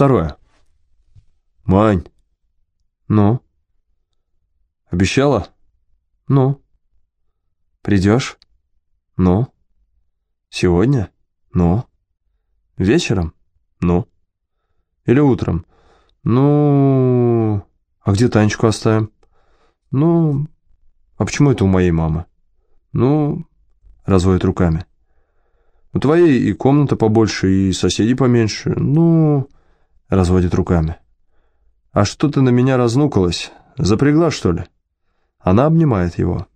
второе. Мань. Ну? Обещала? Ну? Придешь? Ну? Сегодня? Ну? Вечером? Ну? Или утром? Ну... А где Танечку оставим? Ну... А почему это у моей мамы? Ну... Разводит руками. У твоей и комната побольше, и соседей поменьше. Ну... Разводит руками. А что ты на меня разнукалась? Запрягла, что ли? Она обнимает его.